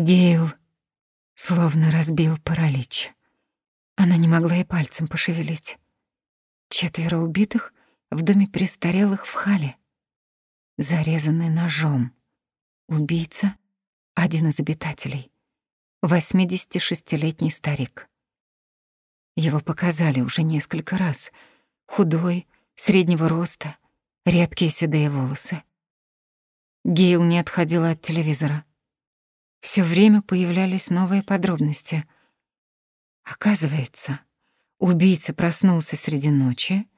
Гейл словно разбил паралич. Она не могла и пальцем пошевелить. Четверо убитых в доме престарелых в Хале. Зарезанный ножом. Убийца — один из обитателей. 86-летний старик. Его показали уже несколько раз. Худой, среднего роста, редкие седые волосы. Гейл не отходила от телевизора. Все время появлялись новые подробности. Оказывается, убийца проснулся среди ночи,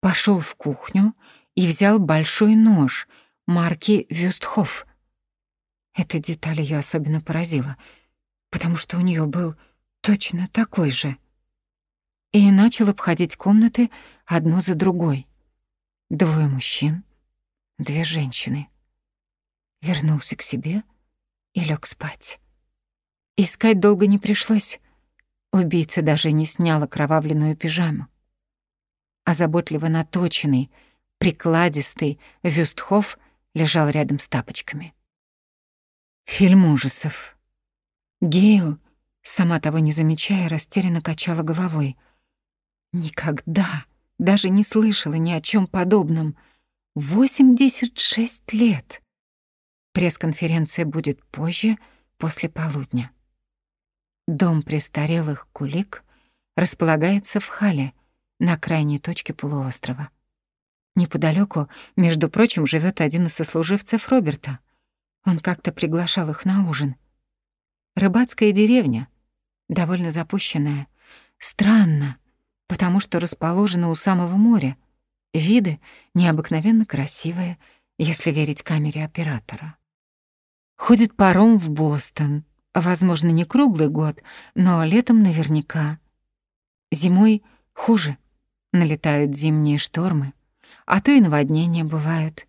пошел в кухню и взял большой нож марки Вюстхоф. Эта деталь ее особенно поразила, потому что у нее был точно такой же. И начал обходить комнаты одну за другой. Двое мужчин, две женщины. Вернулся к себе и лег спать. Искать долго не пришлось. Убийца даже не снял окровавленную пижаму. А заботливо наточенный, прикладистый Вюстхоф лежал рядом с тапочками. Фильм ужасов. Гейл, сама того не замечая, растерянно качала головой. Никогда даже не слышала ни о чем подобном. 86 лет. Пресс-конференция будет позже, после полудня. Дом престарелых Кулик располагается в Хале, на крайней точке полуострова. Неподалеку, между прочим, живет один из сослуживцев Роберта. Он как-то приглашал их на ужин. Рыбацкая деревня, довольно запущенная. Странно, потому что расположена у самого моря. Виды необыкновенно красивые, если верить камере оператора. Ходит паром в Бостон. Возможно, не круглый год, но летом наверняка. Зимой хуже. Налетают зимние штормы, а то и наводнения бывают.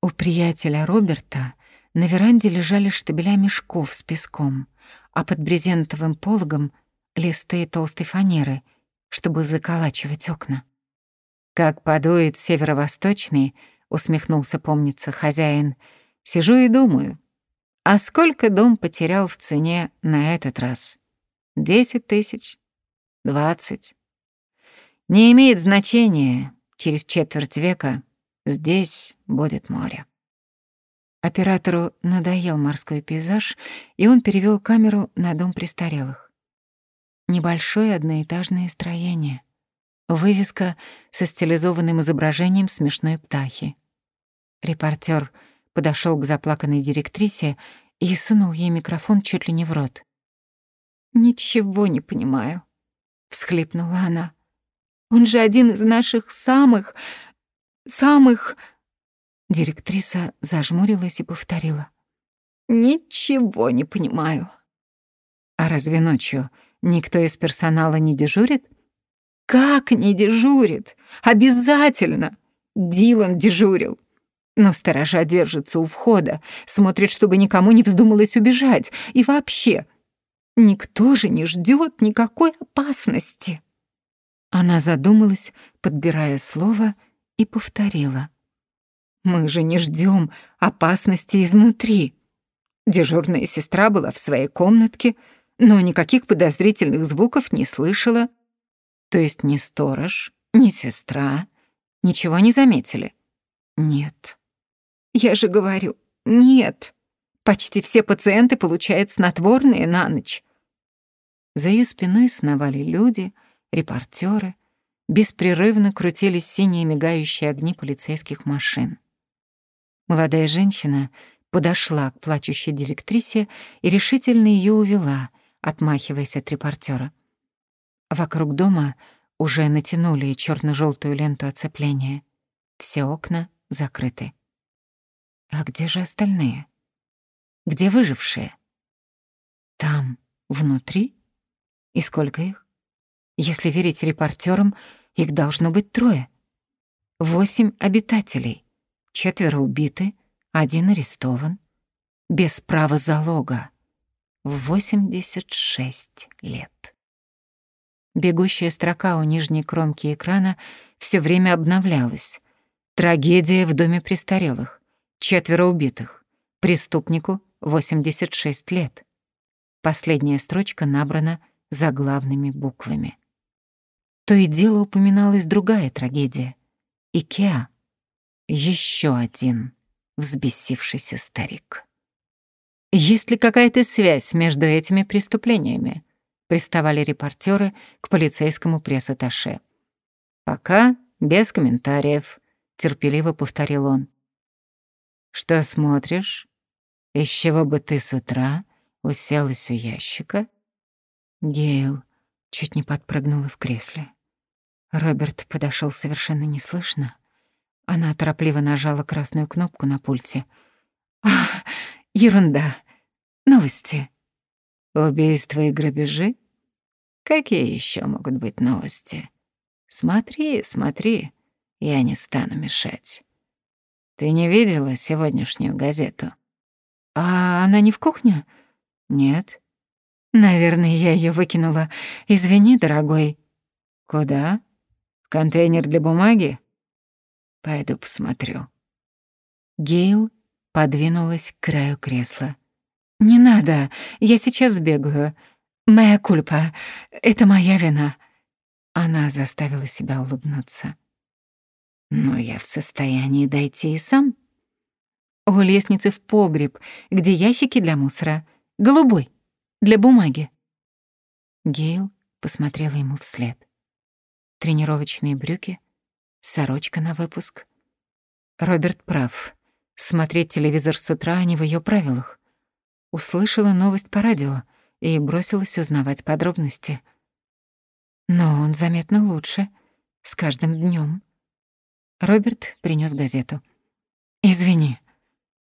У приятеля Роберта на веранде лежали штабеля мешков с песком, а под брезентовым пологом — листы толстой фанеры, чтобы заколачивать окна. «Как подует северо-восточный», — усмехнулся, помнится, хозяин, — «сижу и думаю, а сколько дом потерял в цене на этот раз? Десять тысяч? Двадцать? Не имеет значения. Через четверть века здесь будет море. Оператору надоел морской пейзаж, и он перевел камеру на дом престарелых. Небольшое одноэтажное строение. Вывеска со стилизованным изображением смешной птахи. Репортер — подошел к заплаканной директрисе и сунул ей микрофон чуть ли не в рот. «Ничего не понимаю», — всхлипнула она. «Он же один из наших самых... самых...» Директриса зажмурилась и повторила. «Ничего не понимаю». «А разве ночью никто из персонала не дежурит?» «Как не дежурит? Обязательно!» Дилан дежурил. Но сторожа держится у входа, смотрит, чтобы никому не вздумалось убежать. И вообще, никто же не ждет никакой опасности. Она задумалась, подбирая слово, и повторила. «Мы же не ждем опасности изнутри». Дежурная сестра была в своей комнатке, но никаких подозрительных звуков не слышала. То есть ни сторож, ни сестра ничего не заметили? Нет. Я же говорю, нет. Почти все пациенты получают снотворные на ночь. За ее спиной сновали люди, репортеры, беспрерывно крутились синие мигающие огни полицейских машин. Молодая женщина подошла к плачущей директрисе и решительно ее увела, отмахиваясь от репортера. Вокруг дома уже натянули черно желтую ленту оцепления. Все окна закрыты. А где же остальные? Где выжившие? Там, внутри? И сколько их? Если верить репортерам, их должно быть трое. Восемь обитателей, четверо убиты, один арестован. Без права залога. В 86 лет. Бегущая строка у нижней кромки экрана все время обновлялась. Трагедия в доме престарелых. Четверо убитых. Преступнику 86 лет. Последняя строчка набрана заглавными буквами. То и дело упоминалась другая трагедия. Икеа. Еще один взбесившийся старик. Есть ли какая-то связь между этими преступлениями? Приставали репортеры к полицейскому пресс-атташе. Пока без комментариев, терпеливо повторил он. Что смотришь? Из чего бы ты с утра уселась у ящика? Гейл чуть не подпрыгнула в кресле. Роберт подошел совершенно неслышно. Она торопливо нажала красную кнопку на пульте. «Ах, ерунда. Новости». «Убийства и грабежи? Какие еще могут быть новости? Смотри, смотри, я не стану мешать. Ты не видела сегодняшнюю газету?» «А она не в кухне?» «Нет». «Наверное, я ее выкинула. Извини, дорогой». «Куда?» В контейнер для бумаги? Пойду посмотрю. Гейл подвинулась к краю кресла. «Не надо, я сейчас сбегаю. Моя кульпа, это моя вина». Она заставила себя улыбнуться. «Но я в состоянии дойти и сам». У лестницы в погреб, где ящики для мусора. Голубой, для бумаги. Гейл посмотрела ему вслед тренировочные брюки, сорочка на выпуск. Роберт прав. Смотреть телевизор с утра не в ее правилах. Услышала новость по радио и бросилась узнавать подробности. Но он заметно лучше, с каждым днем. Роберт принес газету. «Извини,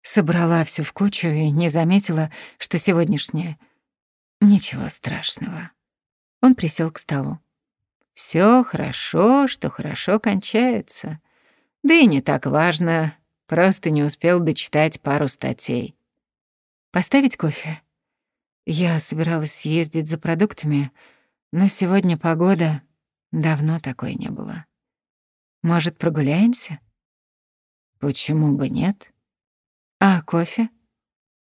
собрала всю в кучу и не заметила, что сегодняшняя...» «Ничего страшного». Он присел к столу. Все хорошо, что хорошо кончается. Да и не так важно, просто не успел дочитать пару статей. Поставить кофе? Я собиралась съездить за продуктами, но сегодня погода... Давно такой не было. Может, прогуляемся? Почему бы нет? А кофе?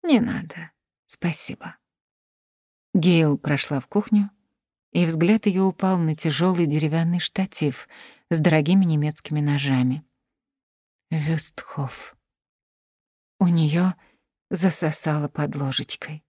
Не надо, спасибо. Гейл прошла в кухню, и взгляд ее упал на тяжелый деревянный штатив с дорогими немецкими ножами. Вюстхоф. У нее засосало под ложечкой.